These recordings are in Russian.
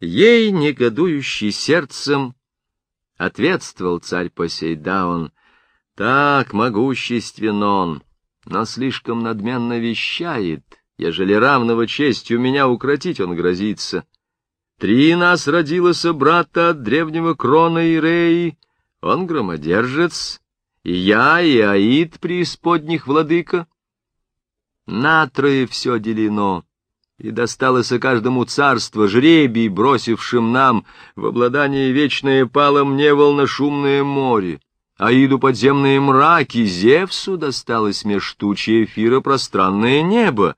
Ей, негодующий сердцем, ответствовал царь Посейдаон, так могуществен он, но слишком надменно вещает, ежели равного честью меня укротить он грозится. Три нас родилось брата от древнего крона Иреи, он громодержец, и я, и Аид преисподних владыка. На трое все делено, и досталось каждому царство, жребий, бросившим нам в обладание вечное пало мне волношумное море. Аиду подземные мраки, Зевсу досталось меж тучи эфира пространное небо.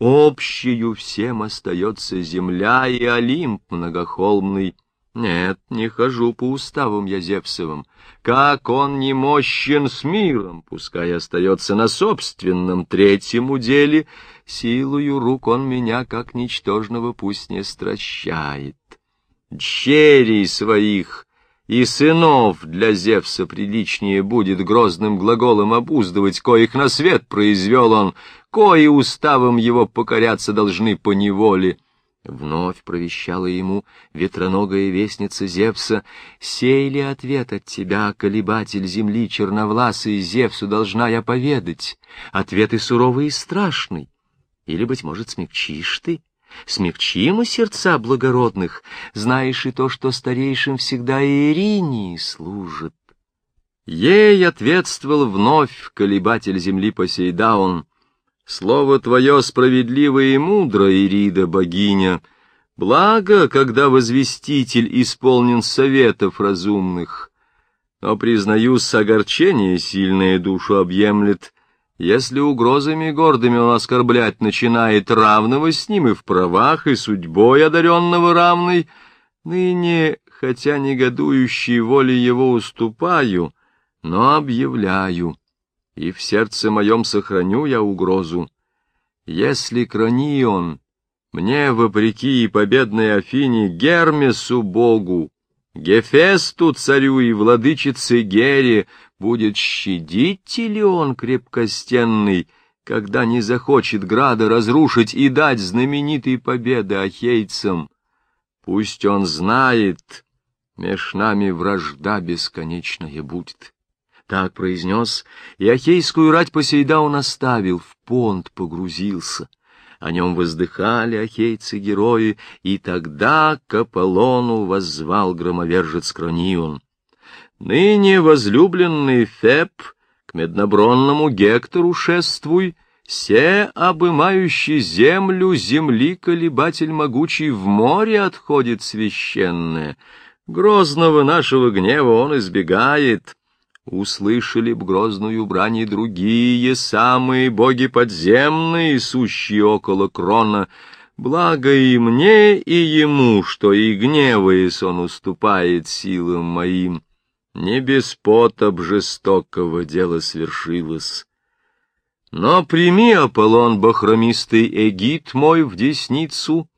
Общею всем остается земля и Олимп многохолмный. Нет, не хожу по уставам я Зевсовым. Как он не мощен с миром, пускай остается на собственном третьем уделе, силою рук он меня, как ничтожного, пусть не стращает. Дщерей своих и сынов для Зевса приличнее будет грозным глаголом обуздывать, коих на свет произвел он, кои уставом его покоряться должны по неволе. Вновь провещала ему ветроногая вестница Зевса, «Сей ли ответ от тебя, колебатель земли черновласый, Зевсу должна я поведать? Ответы суровый и страшный. Или, быть может, смягчишь ты?» Смягчимо сердца благородных, знаешь и то, что старейшим всегда Иринии служит. Ей ответствовал вновь колебатель земли Посейдаун. Слово твое справедливо и мудро, Ирида, богиня. Благо, когда возвеститель исполнен советов разумных. Но, признаюсь, огорчение сильное душу объемлет, если угрозами гордыми он оскорблять начинает равного с ним и в правах, и судьбой одаренного равной, ныне, хотя негодующей воле его уступаю, но объявляю, и в сердце моем сохраню я угрозу. Если Кранион мне, вопреки и победной Афине, Гермесу богу, Гефесту царю и владычице Гере, будет щадить ли он крепкостенный, когда не захочет града разрушить и дать знаменитой победы ахейцам? Пусть он знает, меж нами вражда бесконечная будет. Так произнес, и ахейскую рать Посейдаун оставил, в понт погрузился. О нем воздыхали ахейцы-герои, и тогда к Аполлону воззвал громовержец Кронион. Ныне возлюбленный Феб к меднобронному Гектору шествуй, Се, обымающий землю, земли колебатель могучий в море отходит священное. Грозного нашего гнева он избегает. Услышали б грозную брань и другие, самые боги подземные, сущие около крона. Благо и мне, и ему, что и гневаясь он уступает силам моим. Не без потоп жестокого дело свершилось. Но прими, Аполлон, бахромистый эгид мой в десницу,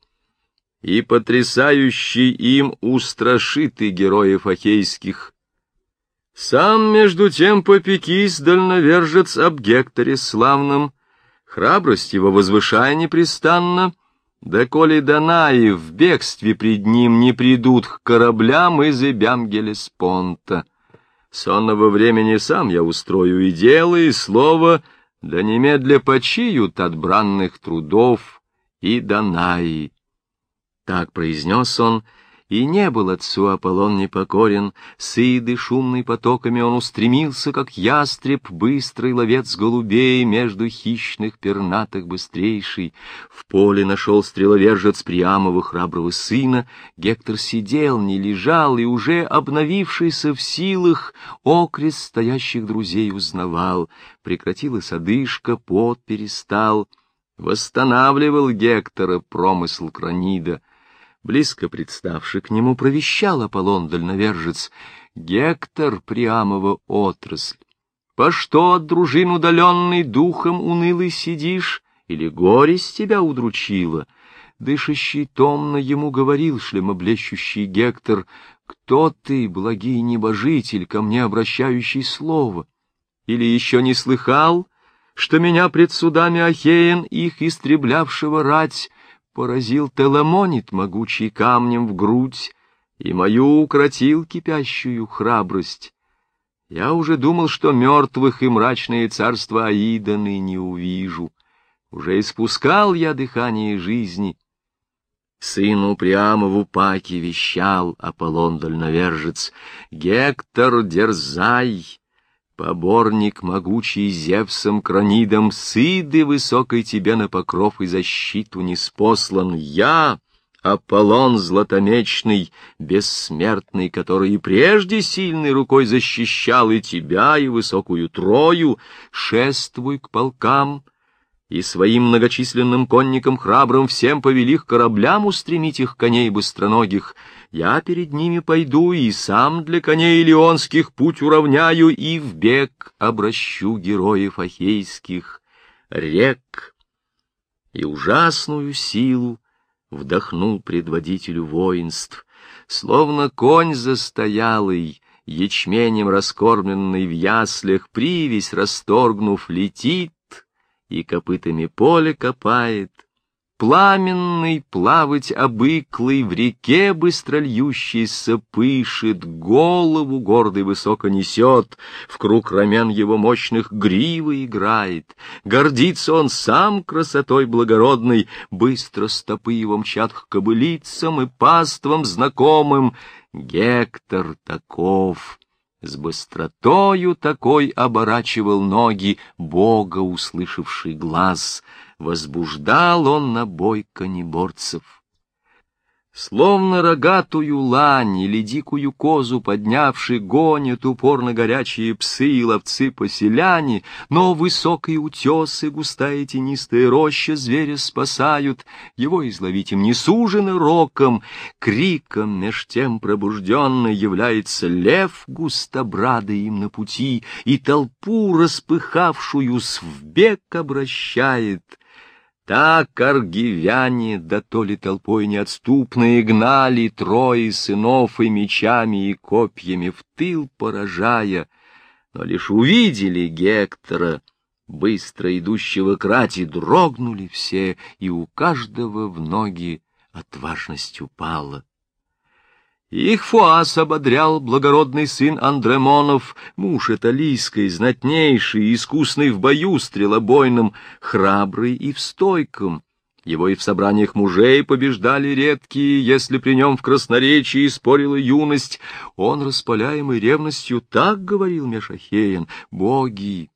и потрясающий им устрашит и героев ахейских. Сам, между тем, попекись, дальновержец об Гекторе славном, храбрость его возвышая непрестанно, да коли Данаи в бегстве пред ним не придут к кораблям и зыбям Гелеспонта. Сонного времени сам я устрою и дело, и слово, да немедля почиют от бранных трудов и Данаи. Так произнес он, — и не был отцу Аполлон непокорен, сыды шумный потоками он устремился, как ястреб, быстрый ловец голубей, между хищных пернатых быстрейший. В поле нашел стреловержец Приамова храброго сына, Гектор сидел, не лежал, и уже обновившийся в силах, окрест стоящих друзей узнавал. Прекратилась одышка, пот перестал. Восстанавливал Гектора промысл Кранида — Близко представший к нему, провещал Аполлон дальновержец, Гектор Приамова отрасль. По что от дружин удаленный духом унылый сидишь, или горе с тебя удручило? Дышащий томно ему говорил шлемоблещущий Гектор, кто ты, благий небожитель, ко мне обращающий слово? Или еще не слыхал, что меня пред судами Ахеен, их истреблявшего рать, поразил Теламонит могучий камнем в грудь, и мою укротил кипящую храбрость. Я уже думал, что мертвых и мрачные царства Аиданы не увижу. Уже испускал я дыхание жизни. Сыну Приамову Паки вещал Аполлон Дальновержец. Гектор, дерзай! Поборник, могучий Зевсом Кронидом, Сыды высокой тебе на покров и защиту не спослан. Я, Аполлон златомечный, бессмертный, который и прежде сильной рукой защищал и тебя, и высокую Трою, шествуй к полкам, и своим многочисленным конникам храбрым всем повели к кораблям устремить их коней быстроногих. Я перед ними пойду и сам для коней леонских путь уравняю и в бег обращу героев ахейских рек. И ужасную силу вдохнул предводителю воинств, словно конь застоялый, ячменем раскормленный в яслях, привесь расторгнув, летит и копытами поле копает, Пламенный плавать обыклый в реке быстро льющийся пышет, голову гордый высоко несет, в круг рамен его мощных гривы играет. Гордится он сам красотой благородной, быстро стопы его мчат к кобылицам и паствам знакомым. Гектор таков, с быстротою такой оборачивал ноги Бога, услышавший глаз — возбуждал он на бой конеборцев. Словно рогатую лань или дикую козу поднявший гонят упорно горячие псы и ловцы-поселяне, но высокие утесы, густая тенистая роща зверя спасают, его изловить им не сужено роком, криком меж тем пробужденный является лев густобрадый им на пути, и толпу распыхавшую с в бег обращает — так аргивяне, да то ли толпой неотступные, гнали трое сынов и мечами и копьями в тыл поражая, но лишь увидели Гектора, быстро идущего к рати, дрогнули все, и у каждого в ноги отважность упала. Их Фуас ободрял благородный сын Андремонов, муж Эталийской, знатнейший, искусный в бою стрелобойным, храбрый и в стойком. Его и в собраниях мужей побеждали редкие, если при нем в красноречии спорила юность. Он, распаляемый ревностью, так говорил Мешахеен, «Боги,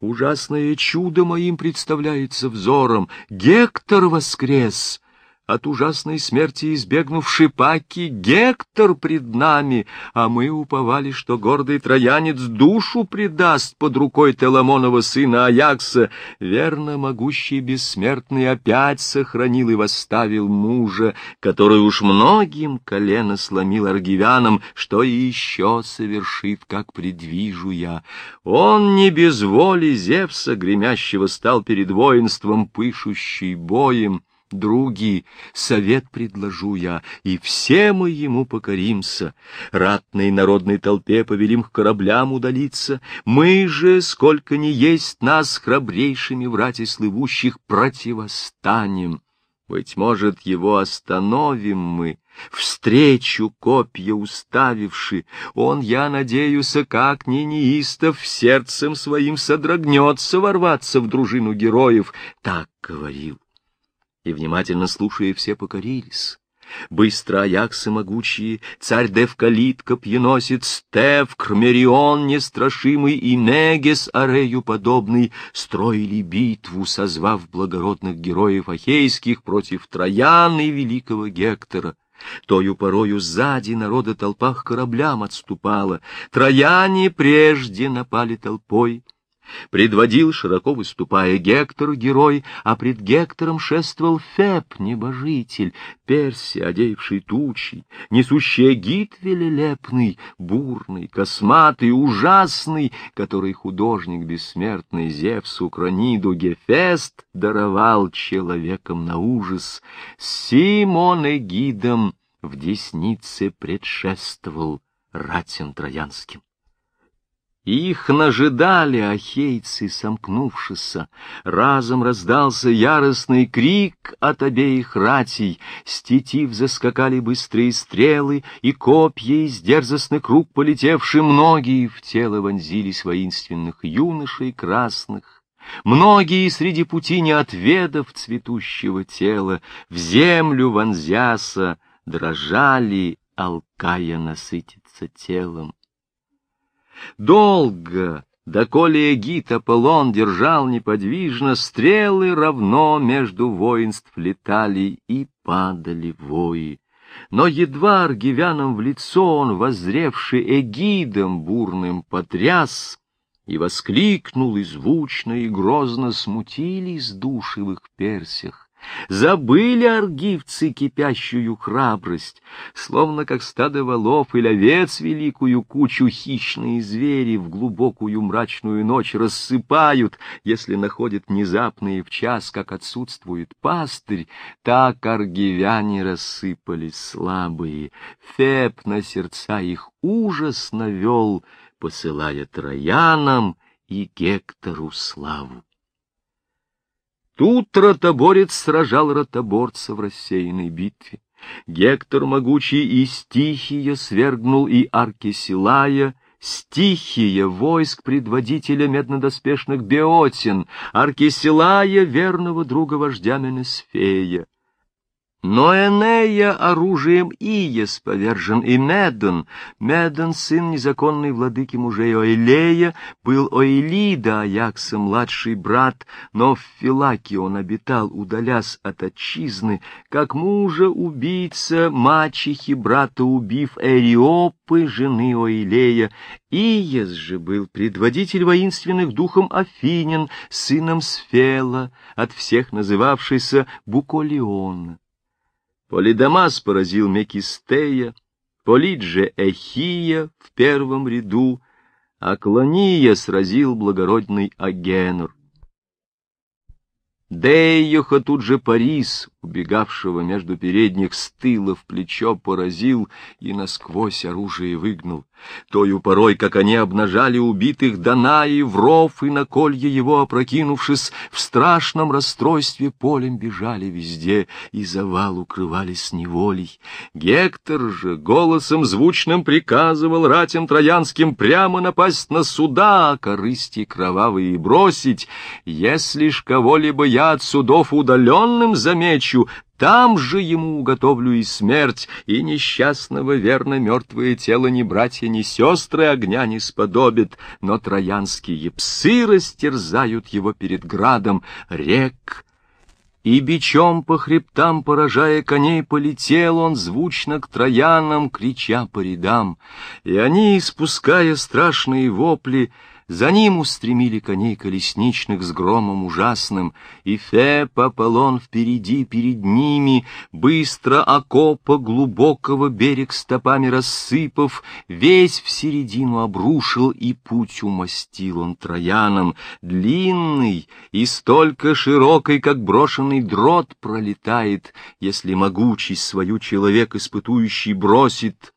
ужасное чудо моим представляется взором, Гектор воскрес!» От ужасной смерти избегнувший паки, Гектор пред нами, а мы уповали, что гордый троянец душу предаст под рукой Теламонова сына Аякса. Верно, могущий бессмертный опять сохранил и восставил мужа, который уж многим колено сломил аргивянам, что и еще совершит, как предвижу я. Он не без воли Зевса гремящего стал перед воинством, пышущий боем, Други, совет предложу я, и все мы ему покоримся. Ратной народной толпе повелим к кораблям удалиться. Мы же, сколько ни есть нас, храбрейшими врати слывущих, противостанем. Быть может, его остановим мы, встречу копья уставивши. Он, я надеюсь, как ни неистов, сердцем своим содрогнется ворваться в дружину героев. Так говорил и, внимательно слушая, все покорились. Быстро Аяксы могучие, царь Девкалит копьеносец, Стев, Кмерион нестрашимый и Негес Арею подобный строили битву, созвав благородных героев ахейских против Трояна и великого Гектора. Тою порою сзади народа толпа к кораблям отступала, Трояне прежде напали толпой, Предводил, широко выступая, Гектор, герой, а пред Гектором шествовал Феб, небожитель, Перси, одеявший тучи, несущий гид велелепный, бурный, косматый, ужасный, который художник бессмертный Зевсу Крониду Гефест даровал человеком на ужас, Симон Эгидом в деснице предшествовал ратен троянским. Их нажидали ахейцы, сомкнувшися. Разом раздался яростный крик от обеих ратей. С тетив заскакали быстрые стрелы, и копья из дерзостных рук полетевшие многие в тело вонзились воинственных юношей красных. Многие среди пути не отведав цветущего тела, в землю вонзяса дрожали, алкая насытиться телом. Долго, доколе Эгит Аполлон держал неподвижно, стрелы равно между воинств летали и падали вои. Но едва аргивянам в лицо он, воззревший эгидом бурным, потряс и воскликнул, и звучно, и грозно смутились души в их персях. Забыли аргивцы кипящую храбрость, словно как стадо волов или овец великую кучу хищные звери в глубокую мрачную ночь рассыпают, если находят внезапные в час, как отсутствует пастырь, так аргивяне рассыпались слабые. Феб на сердца их ужас навел, посылая троянам и Гектору славу. Тут ротоборец сражал ротоборца в рассеянной битве. Гектор могучий и стихия свергнул и Аркисилая, стихия войск предводителя меднодоспешных Беотин, Аркисилая верного друга вождя Менесфея. Но Энея оружием Иес повержен, и Медон, Медон, сын незаконной владыки мужей Оилея, был Оилида, Аякса младший брат, но в Филаке он обитал, удалясь от отчизны, как мужа убийца, мачехи брата убив Эриопы, жены Оилея. Иес же был предводитель воинственных духом Афинин, сыном Сфела, от всех называвшийся Буколеон. Полидамас поразил Мекистея, Полит же Эхия в первом ряду, а Клония сразил благородный Агенор. Дейоха тут же Парис, убегавшего между передних с тыла в плечо, поразил и насквозь оружие выгнал. Тою порой, как они обнажали убитых Данаи в ров и на колье его опрокинувшись, в страшном расстройстве полем бежали везде и завал укрывались неволей. Гектор же голосом звучным приказывал ратям троянским прямо напасть на суда, а корысти кровавые бросить. Если ж кого-либо я от судов удаленным замечу, ночью, там же ему уготовлю и смерть, и несчастного верно мертвое тело ни братья, ни сестры огня не сподобит, но троянские псы растерзают его перед градом рек, и бичом по хребтам, поражая коней, полетел он звучно к троянам, крича по рядам, и они, испуская страшные вопли, за ним устремили коней колесничных с громом ужасным, и Феб Аполлон впереди перед ними, быстро окопа глубокого берег стопами рассыпав, весь в середину обрушил, и путь умостил он троянам, длинный и столько широкой, как брошенный дрот пролетает, если могучесть свою человек испытующий бросит.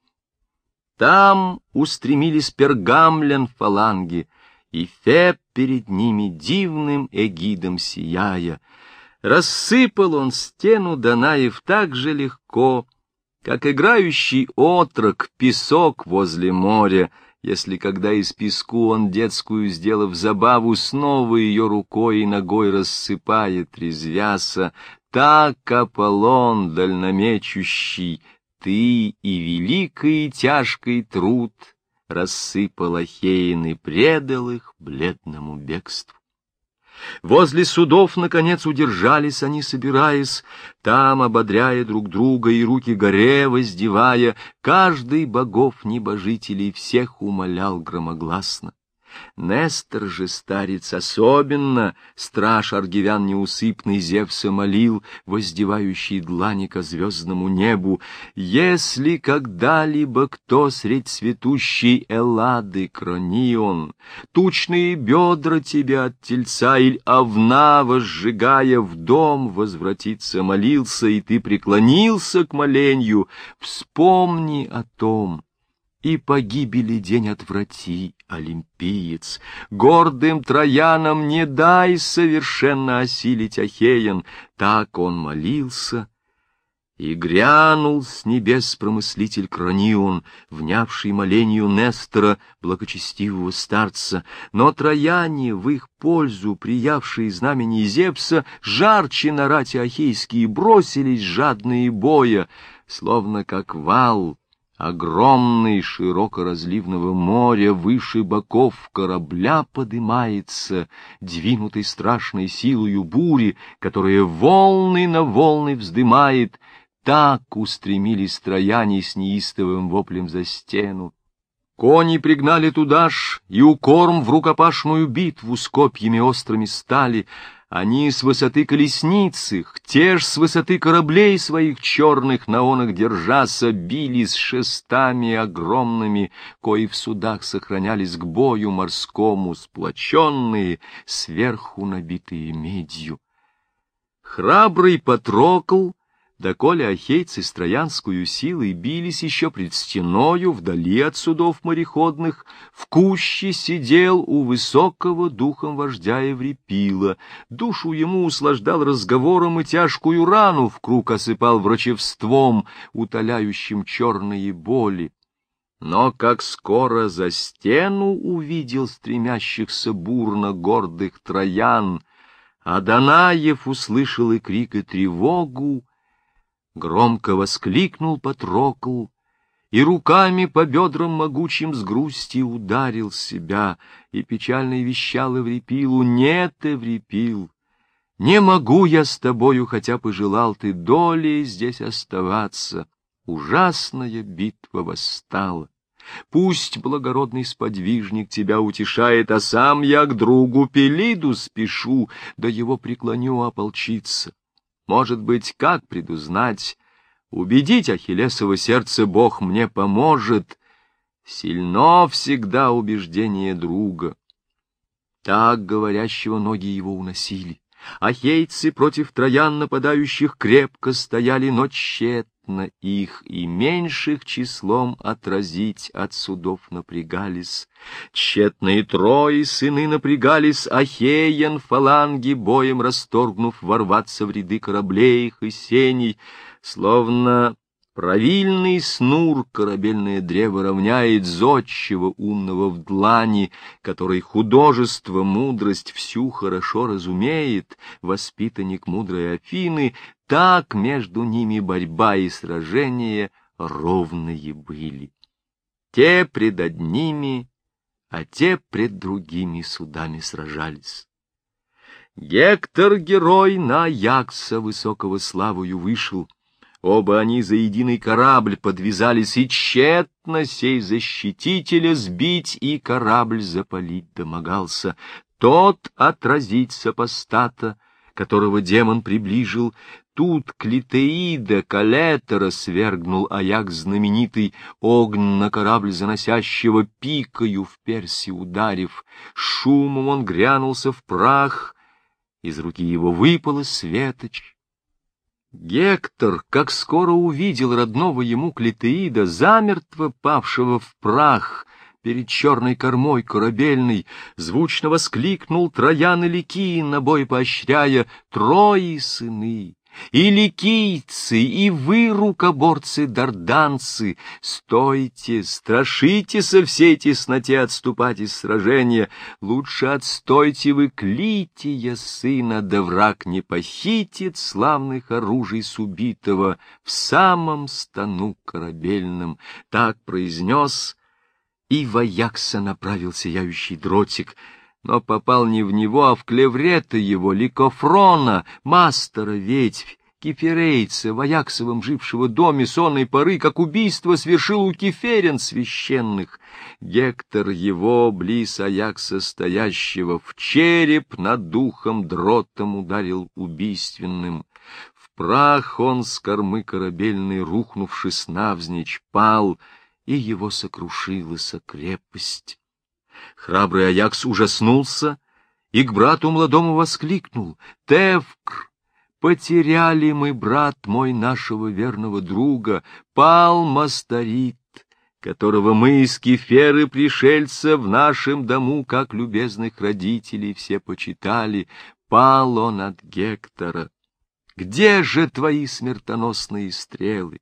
Там устремились пергамлян фаланги, и Феб перед ними дивным эгидом сияя. Рассыпал он стену Данаев так же легко, как играющий отрок песок возле моря, если когда из песку он детскую, сделав забаву, снова ее рукой и ногой рассыпает, резвяса, так Аполлон дальномечущий, ты и великий и тяжкий труд — рассыпал Ахеин и предал их бледному бегству. Возле судов, наконец, удержались они, собираясь, там, ободряя друг друга и руки горе воздевая, каждый богов-небожителей всех умолял громогласно. Нестор же, старец, особенно, страж аргивян неусыпный Зевса молил, воздевающий длани ко звездному небу, если когда-либо кто средь цветущей Эллады кронион, тучные бедра тебя от тельца или овна, возжигая в дом, возвратиться молился, и ты преклонился к моленью, вспомни о том, и погибели день отврати, олимпиец. Гордым троянам не дай совершенно осилить Ахеян. Так он молился, и грянул с небес промыслитель Кранион, внявший молению Нестора, благочестивого старца. Но трояне, в их пользу приявшие знамени Зевса, жарче на рати ахейские бросились жадные боя, словно как вал огромный широко разливного моря выше боков корабля подымается, двинутый страшной силою бури, которая волны на волны вздымает, так устремились трояне с неистовым воплем за стену. Кони пригнали туда ж, и укорм в рукопашную битву с копьями острыми стали. Они с высоты колесницы, те ж с высоты кораблей своих черных на онах держася, бились шестами огромными, кои в судах сохранялись к бою морскому, сплоченные, сверху набитые медью. Храбрый Патрокл — доколе ахейцы с троянскую силой бились еще пред стеною, вдали от судов мореходных, в куще сидел у высокого духом вождя Еврипила, душу ему услаждал разговором и тяжкую рану в круг осыпал врачевством, утоляющим черные боли. Но как скоро за стену увидел стремящихся бурно гордых троян, а Данаев услышал и крик, и тревогу, Громко воскликнул Патрокл, и руками по бедрам могучим с грусти ударил себя, и печально вещал Эврипилу, «Нет, Эврипил, не могу я с тобою, хотя пожелал ты долей здесь оставаться. Ужасная битва восстала. Пусть благородный сподвижник тебя утешает, а сам я к другу Пелиду спешу, да его преклоню ополчиться. Может быть, как предузнать? Убедить Ахиллесово сердце Бог мне поможет. Сильно всегда убеждение друга. Так говорящего ноги его уносили. Ахейцы против троян нападающих крепко стояли, но тщетно их и меньших числом отразить от судов напрягались. Тщетно и трои сыны напрягались, Ахеян фаланги боем расторгнув ворваться в ряды кораблей их и сеней, словно Правильный снур корабельное древо равняет зодчего умного в длани, который художество, мудрость всю хорошо разумеет, воспитанник мудрой Афины, так между ними борьба и сражения ровные были. Те пред одними, а те пред другими судами сражались. Гектор, герой, на Якса высокого славою вышел — Оба они за единый корабль подвязались, и тщетно сей защитителя сбить и корабль запалить домогался. Тот отразить сопостата, которого демон приближил, тут Клитеида Калетера свергнул Аяк знаменитый, огн на корабль заносящего пикою в перси ударив. Шумом он грянулся в прах, из руки его выпала светоч, Гектор, как скоро увидел родного ему Клитеида, замертво павшего в прах перед черной кормой корабельной, звучно воскликнул Троян и Ликий, на бой поощряя, «Трои сыны! И ликийцы, и вы, рукоборцы-дарданцы, стойте, страшите со всей тесноте отступать из сражения. Лучше отстойте вы клития сына, да враг не похитит славных оружий с убитого в самом стану корабельном. Так произнес, и воякса направил сияющий дротик — но попал не в него, а в клеврета его, Ликофрона, мастера ветвь, кефирейца, в Аяксовом жившего доме сонной поры, как убийство свершил у кеферен священных. Гектор его, близ Аякса стоящего, в череп над духом дротом ударил убийственным. В прах он с кормы корабельной, рухнувшись навзничь, пал, и его сокрушилась крепость. Храбрый Аякс ужаснулся и к брату молодому воскликнул. «Тевкр, потеряли мы, брат мой, нашего верного друга, пал Мастарит, которого мы из кеферы пришельца в нашем дому, как любезных родителей, все почитали, пал он от Гектора. Где же твои смертоносные стрелы?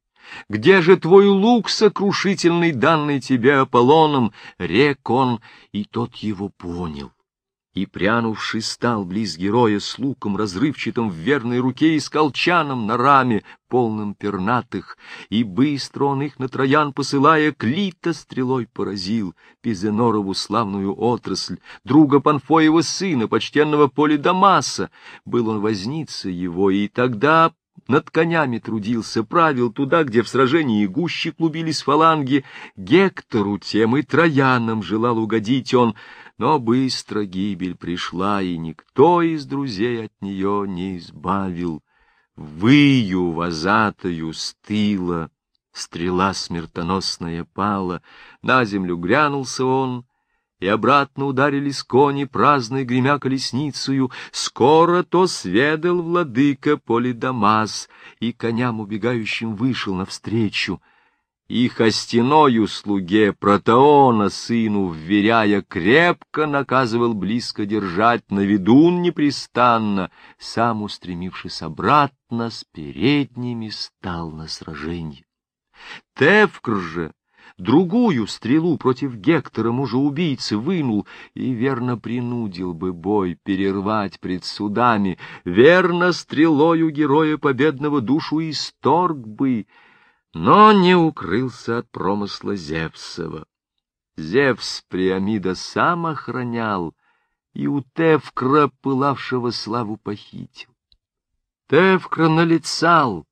Где же твой лук сокрушительный, данный тебе Аполлоном? Рек он, и тот его понял. И, прянувший, стал близ героя с луком разрывчатым в верной руке и с колчаном на раме, полным пернатых, и быстро он их на троян посылая, клита стрелой поразил Пизенорову славную отрасль, друга Панфоева сына, почтенного Полидамаса. Был он возница его, и тогда над конями трудился, правил туда, где в сражении гуще клубились фаланги. Гектору тем и Троянам желал угодить он, но быстро гибель пришла, и никто из друзей от нее не избавил. Выю возатою с тыла, стрела смертоносная пала, на землю грянулся он, и обратно ударились кони, праздной гремя колесницею. Скоро то сведал владыка Полидамас, и коням убегающим вышел навстречу. И хостяною слуге Протеона сыну, вверяя, крепко наказывал близко держать, на ведун непрестанно, сам, устремившись обратно, с передними стал на сраженье. Тевкр же, другую стрелу против Гектора, мужа-убийцы, вынул и верно принудил бы бой перервать пред судами, верно стрелою героя победного душу исторг бы, но не укрылся от промысла Зевсова. Зевс Приамида сам охранял, и у Тевкра, пылавшего славу, похитил. Тевкра налицал,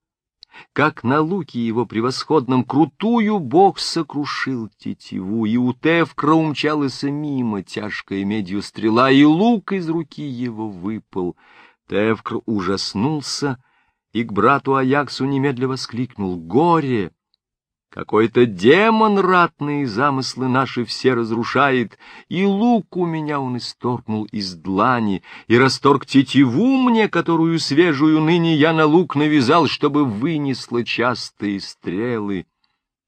как на луке его превосходном крутую бог сокрушил тетиву, и у Тевкра умчалась мимо тяжкая медью стрела, и лук из руки его выпал. Тевкр ужаснулся и к брату Аяксу немедля воскликнул «Горе!» Какой-то демон ратные замыслы наши все разрушает, и лук у меня он исторгнул из длани, и расторг тетиву мне, которую свежую ныне я на лук навязал, чтобы вынесла частые стрелы.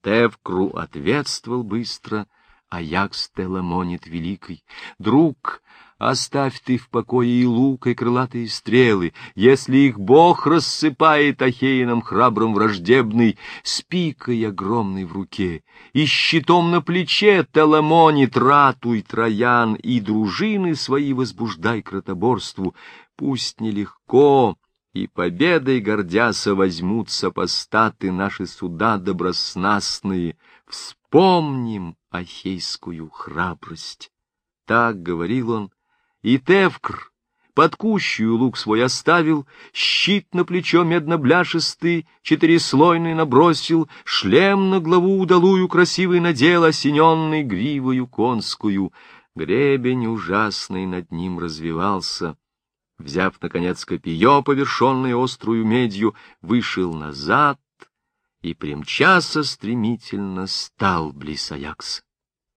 Тевкру ответствовал быстро, а Якс Теламонит великий. Друг, Оставь ты в покое и лук, и крылатые стрелы, Если их Бог рассыпает Ахеином храбрым враждебный, С пикой огромной в руке, и щитом на плече Теламони тратуй, Троян, и дружины свои возбуждай к ротоборству. Пусть нелегко, и победой гордяся возьмутся постаты наши суда доброснастные, Вспомним ахейскую храбрость. Так говорил он, и Тевкр под кущую лук свой оставил, щит на плечо медно-бляшистый, четыреслойный набросил, шлем на главу удалую красивый надел, осененный гривою конскую. Гребень ужасный над ним развивался. Взяв, наконец, копье, повершенное острую медью, вышел назад и, примчаса стремительно, стал близ Аякса.